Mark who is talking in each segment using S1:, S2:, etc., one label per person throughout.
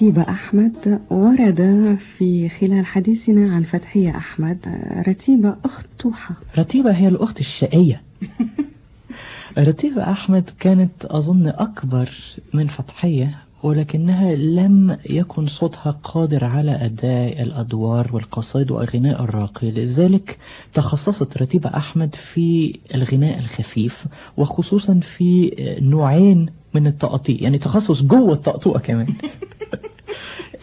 S1: رتيبة أحمد ورد في خلال حديثنا عن فتحية أحمد رتيبة أخت توحة
S2: رتيبة هي الأخت الشقية. رتيبة أحمد كانت أظن أكبر من فتحية. ولكنها لم يكن صوتها قادر على أداء الأدوار والقصائد وأغناء الراقي لذلك تخصصت رتيبة أحمد في الغناء الخفيف وخصوصا في نوعين من التقطيع يعني تخصص جوة التقطوع كمان.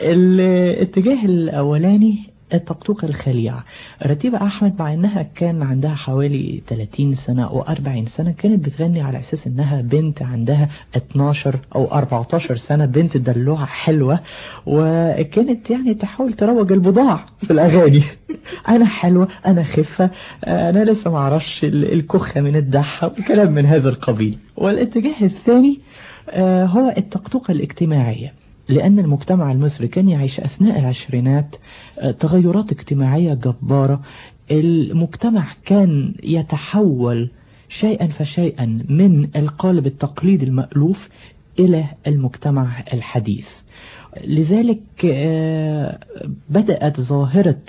S2: الاتجاه الأولاني الطقطوقة الخليعة رتيبة أحمد مع أنها كان عندها حوالي 30 سنة أو 40 سنة كانت بتغني على أساس أنها بنت عندها 12 أو 14 سنة بنت دلوعة حلوة وكانت يعني تحاول تروج البضاع في الأغاني. أنا حلوة أنا خفة أنا لسه معرفش الكخة من الدحة وكلام من هذا القبيل. والاتجاه الثاني هو الطقطوقة الاجتماعية لأن المجتمع المصري كان يعيش أثناء العشرينات تغيرات اجتماعية جبارة. المجتمع كان يتحول شيئا فشيئا من القالب التقليدي المألوف إلى المجتمع الحديث. لذلك بدأت ظاهرة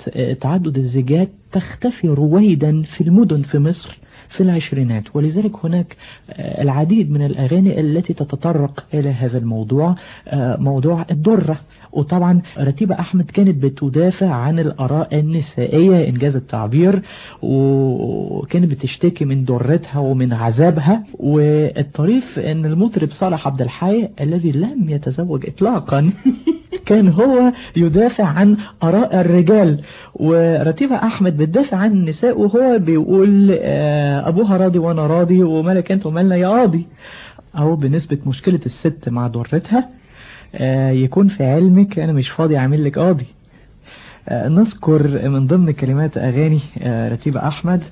S2: تعدد الزيجات تختفي رويدا في المدن في مصر. في العشرينات ولذلك هناك العديد من الأغاني التي تتطرق إلى هذا الموضوع موضوع الدرة. وطبعا رتيبة أحمد كانت بتدافع عن الأراء النسائية إنجاز التعبير وكانت بتشتكي من درتها ومن عذابها. والطريف أن المطرب صالح عبد الحي الذي لم يتزوج إطلاقا. كان هو يدافع عن آراء الرجال ورتيبة أحمد بتدافع عن النساء وهو بيقول أبوها راضي وأنا راضي ومالك أنت ومالنا يا قاضي. أو بالنسبة مشكلة الست مع ضرتها يكون في علمك أنا مش فاضي أعمل لك قاضي. نذكر من ضمن كلمات أغاني رتيبة أحمد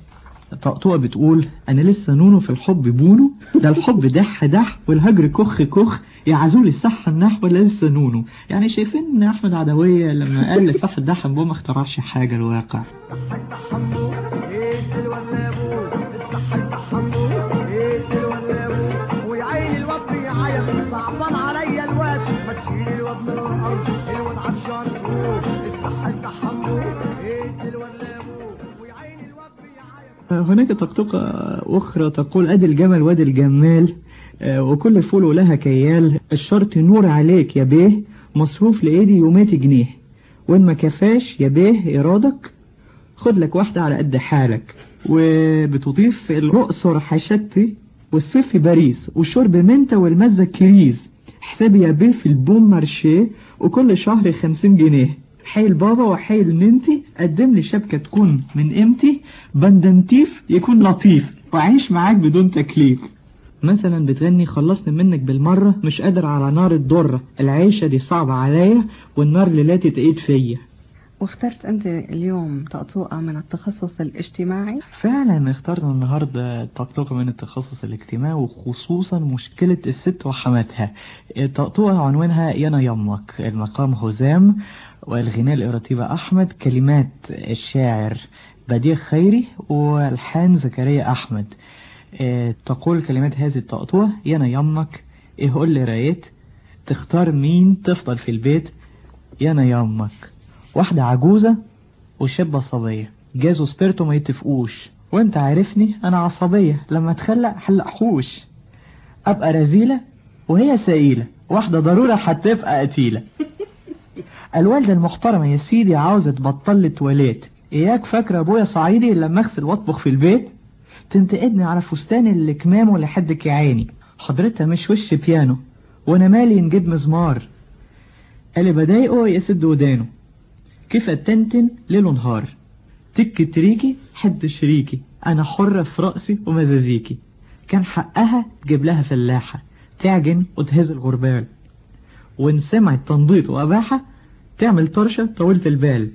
S2: طقطوقة بتقول أنا لسه نونو في الحب بونو ده الحب دح دح والهجر كخ كخ يا عزول الصح النحو لسه نونو؟ يعني شايفين إن أحمد عدوية لما قال لصح الدحم بو ما اخترعش حاجة الواقع. هناك طقطقة أخرى تقول أدي الجمل وأدي الجمال وكل فولة لها كيال. الشرط نور عليك يا بيه مصروف لإيدي يوماتي جنيه. وإن ما كفاش يا بيه إرادك خد لك واحدة على قد حالك. وبتضيف الأقصر مشتي والصيف باريس والشرب menthe والمزة كريز. حسابي يا بيه في ال Bon Marché وكل شهر خمسين جنيه. حيل بابا وحيل ننتي قدم لي شبكة تكون من قيمتي بندنتيف يكون لطيف وعيش معاك بدون تكليف. مثلا بتغني خلصني منك بالمرة مش قادر على نار الضرة. العيشة دي صعبة عليا والنار ليلاتي تقيد فيا.
S1: واخترت أنت اليوم طقطوقة من التخصص الاجتماعي؟
S2: فعلا اخترنا النهاردة طقطوقة من التخصص الاجتماعي وخصوصا مشكلة الست وحماتها. طقطوقة عنوانها يانا يمك. المقام هزام. والغناء الإراتيبة أحمد كلمات الشاعر بديع خيري والحان زكريا أحمد. تقول كلمات هذه الطقطوة يانا يمك إيه قول لي رأيت؟ تختار مين تفضل في البيت؟ يانا يمك. واحدة عجوزة وشابة صبية. جاز وسبيرتو ما يتفقوش. وانت عارفني أنا عصبية. لما تخلق حلق حوش أبقى رزيلة وهي سئيلة. واحدة ضرورة هتبقى قتيلة. الوالدة المحترمة يا سيدي عاوزة تبطل لي تواليت إياك فاكرة أبويا صعيدي لما أغسل وأطبخ في البيت؟ تنتقدني على فستان اللي كمامه لحد كعاني. حضرتها مش وش بيانو. وأنا مالي نجيب مزمار. قال بضايقه يسد ودانه. كيف التنتن ليل ونهار. تك تريكي حد شريكي. أنا حرة في رأسي ومزازيكي. كان حقها تجيب لها فلاحة. تعجن وتهز الغربال. وان سمعت تنضيط وأباحة تعمل طرشة طولة البال.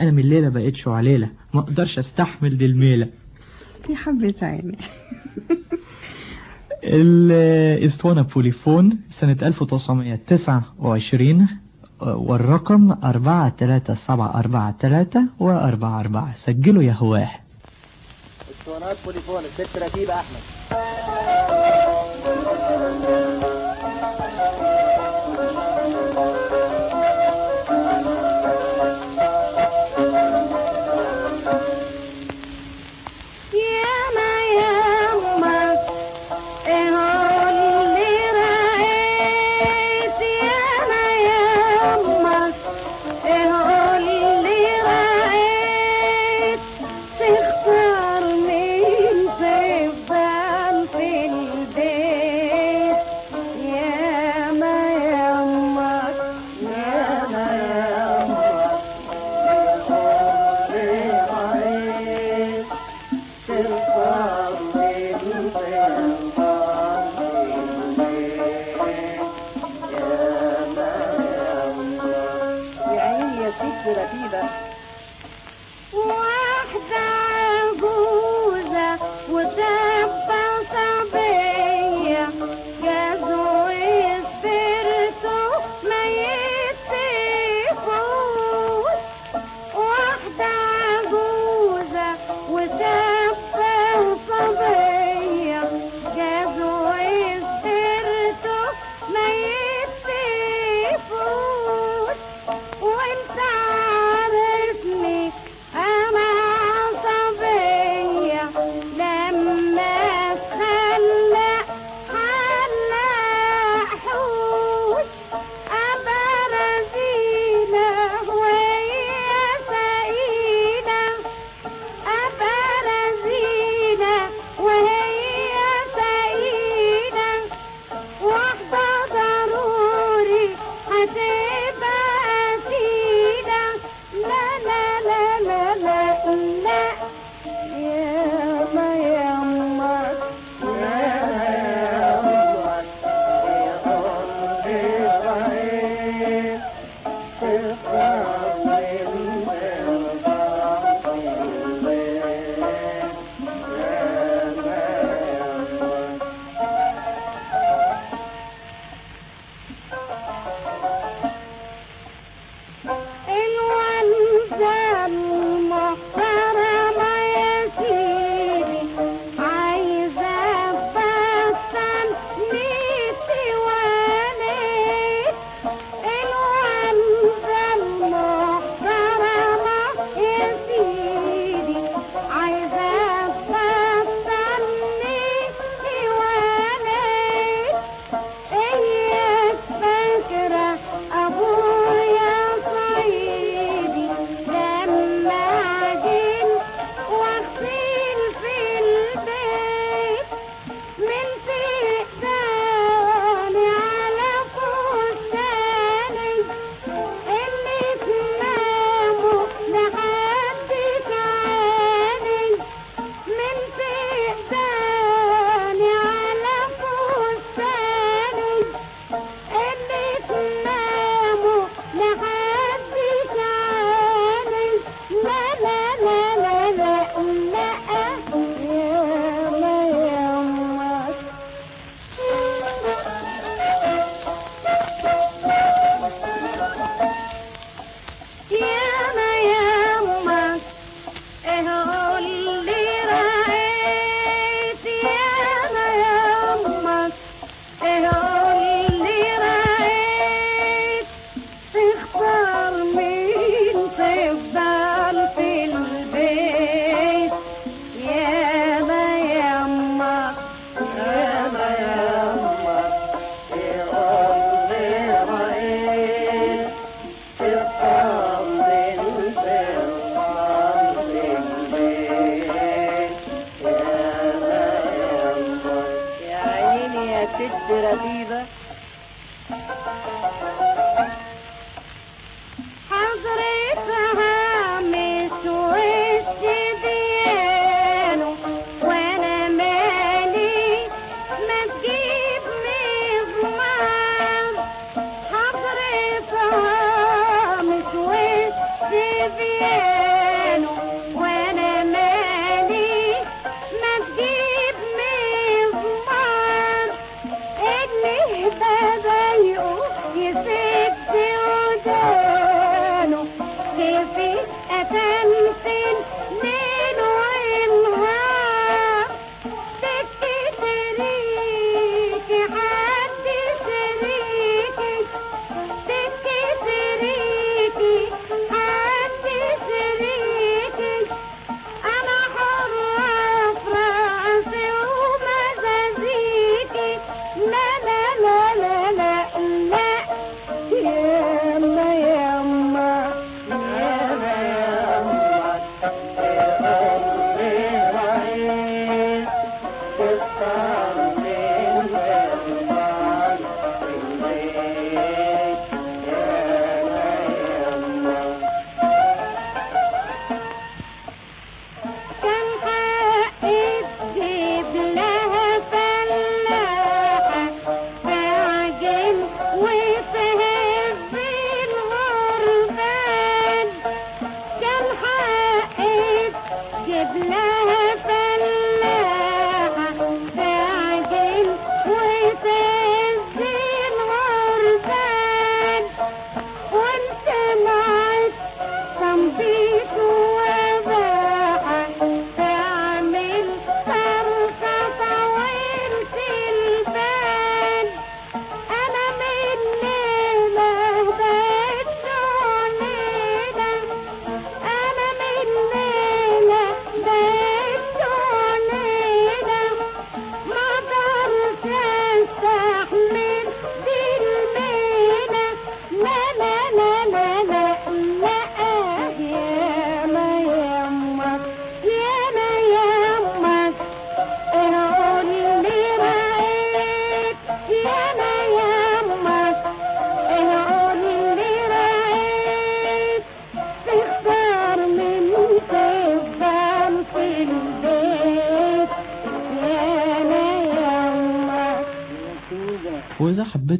S2: أنا من الليلة بقيت شو عليلة ما أقدرش أستحمل دي الميلة.
S1: يا حبة عيني.
S2: الاسطوانة بوليفون سنة 1929 والرقم أربعة تلاتة سبعة أربعة تلاتة وأربعة أربعة. سجلوا يا هواه.
S3: اسطوانات بوليفون الست رتيبة أحمد.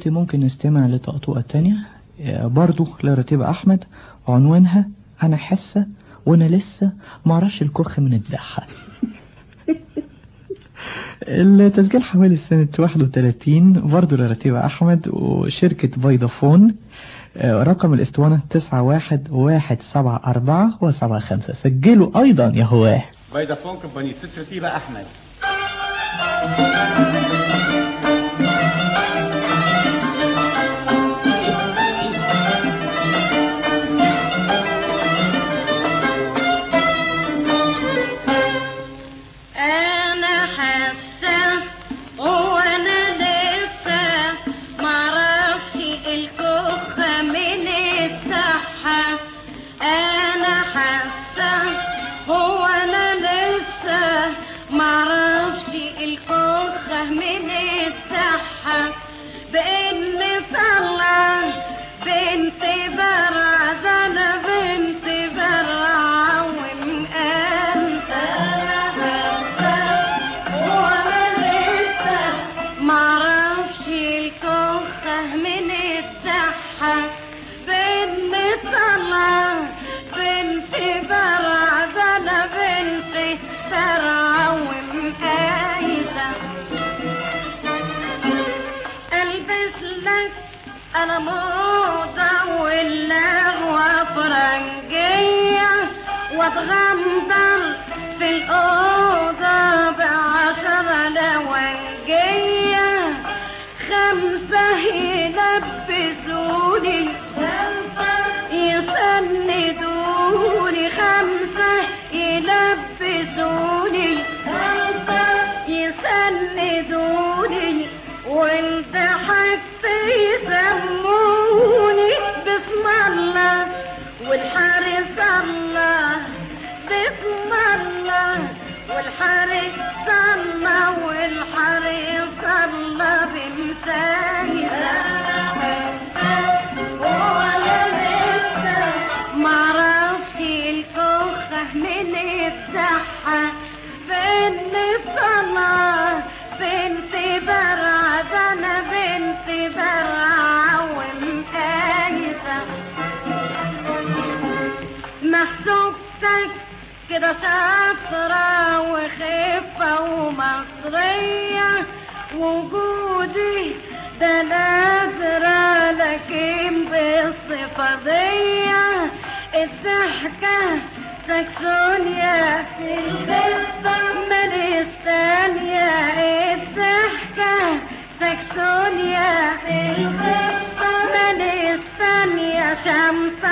S2: دلوقتي ممكن نستمع لطقطقة تانية. آه، برضو لرتيبة أحمد عنوانها أنا حسة وأنا لسه معرفش الكرخ من الدحة التسجيل حوالي سنة 31 برضو لرتيبة أحمد وشركة فايدافون آه، رقم الإسطوانة 91174 و75 سجلوا أيضا يا هواه.
S4: فايدافون كمباني ستة رتيبة أحمد. كده شاطرة وخفة ومصرية وجودي ده نادرة لكن بالصفة دي الضحكة سكسونيا مالي الثانية الضحكة سكسونيا مالي الثانية شمس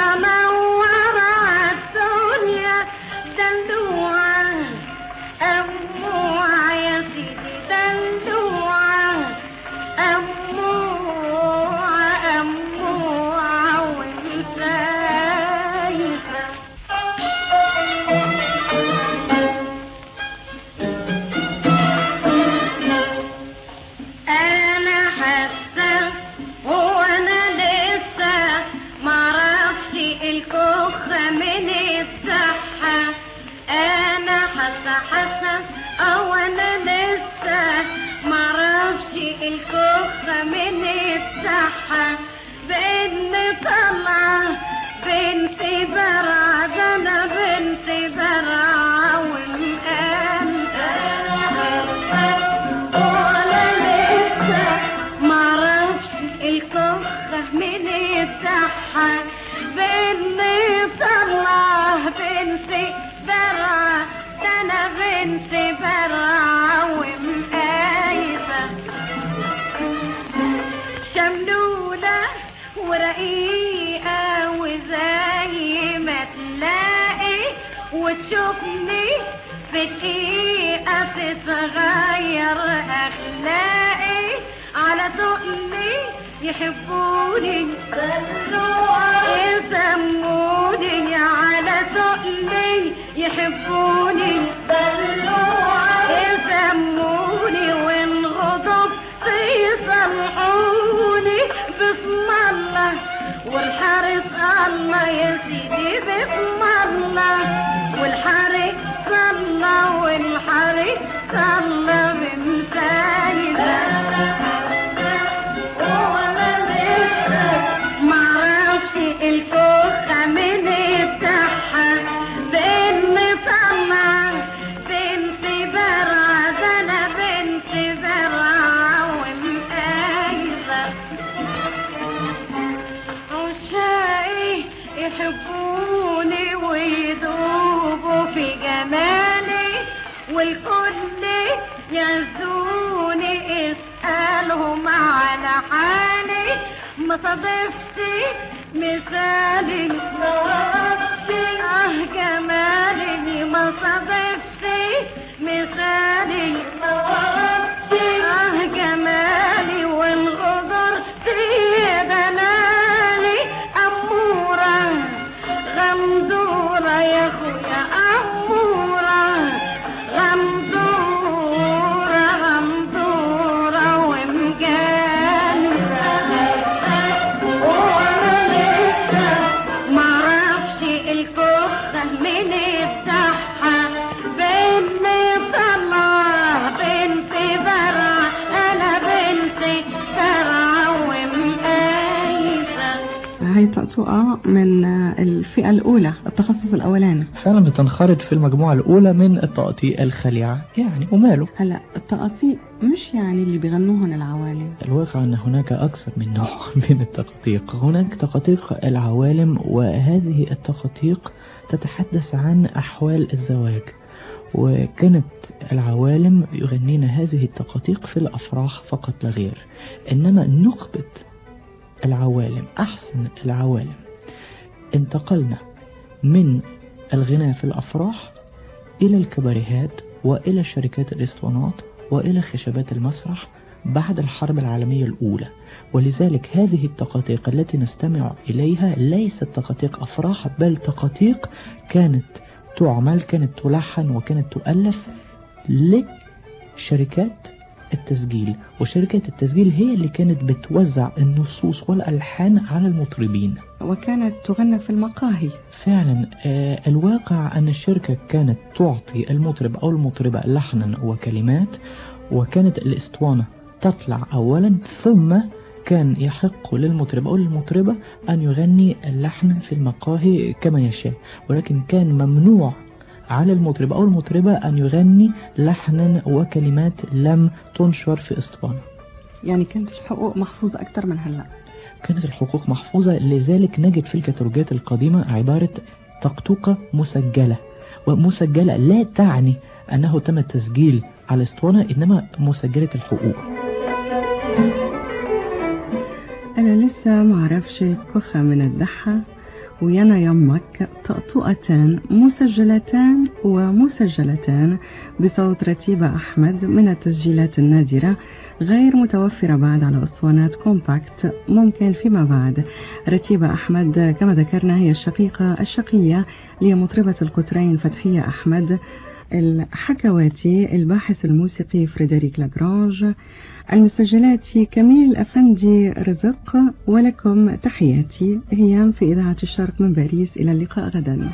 S4: الصحة وتشوفني في دقيقة تتغير أخلاقي. على تقلي يحبوني يسموني صادفش مثالي
S1: طقطقة من الفئة الأولى التخصص الأولاني.
S2: فعلا بتنخرط في المجموعة الأولى من التقطيع الخليعة يعني وماله.
S1: هلا التقاطيع مش يعني اللي بيغنوهن العوالم.
S2: الواقع أن هناك أكثر من نوع من التقطيق. هناك تقطيق العوالم وهذه التقطيق تتحدث عن أحوال الزواج. وكانت العوالم يغنين هذه التقاطيق في الأفراح فقط لا غير إنما نخبة العوالم أحسن العوالم. انتقلنا من الغناء في الأفراح إلى الكباريهات وإلى شركات الإسطوانات وإلى خشبات المسرح بعد الحرب العالمية الأولى. ولذلك هذه التقاطيق التي نستمع إليها ليست تقاطيق أفراح بل تقاطيق كانت تعمل كانت تلحن وكانت تؤلف لشركات التسجيل وشركة التسجيل هي اللي كانت بتوزع النصوص والألحان على المطربين.
S1: وكانت تغنى في المقاهي.
S2: فعلا آه، الواقع أن الشركة كانت تعطي المطرب أو المطربة لحنا وكلمات وكانت الإسطوانة تطلع أولا ثم كان يحق للمطرب أو المطربة أن يغني اللحن في المقاهي كما يشاء. ولكن كان ممنوع على المطرب أو المطربة أن يغني لحنا وكلمات لم تنشر في إسطوانة.
S1: يعني كانت الحقوق محفوظة أكثر من هلأ.
S2: كانت الحقوق محفوظة لذلك نجد في الكتالوجات القديمة عبارة طقطوقة مسجلة. ومسجلة لا تعني أنه تم التسجيل على إسطوانة إنما مسجلة الحقوق.
S1: أنا لسه معرفش كخة من الدحة. ويانا يمك طقطقتان مسجلتان ومسجلتان بصوت رتيبة أحمد من التسجيلات النادرة غير متوفرة بعد على أسطوانات كومباكت ممكن فيما بعد. رتيبة أحمد كما ذكرنا هي الشقيقة الشقية لمطربة القطرين فتحية أحمد. الحكواتي الباحث الموسيقي فريدريك لاجرانج المسجلات كميل أفندي رزق ولكم تحياتي. هيام في إذاعة الشرق من باريس إلى اللقاء غدا.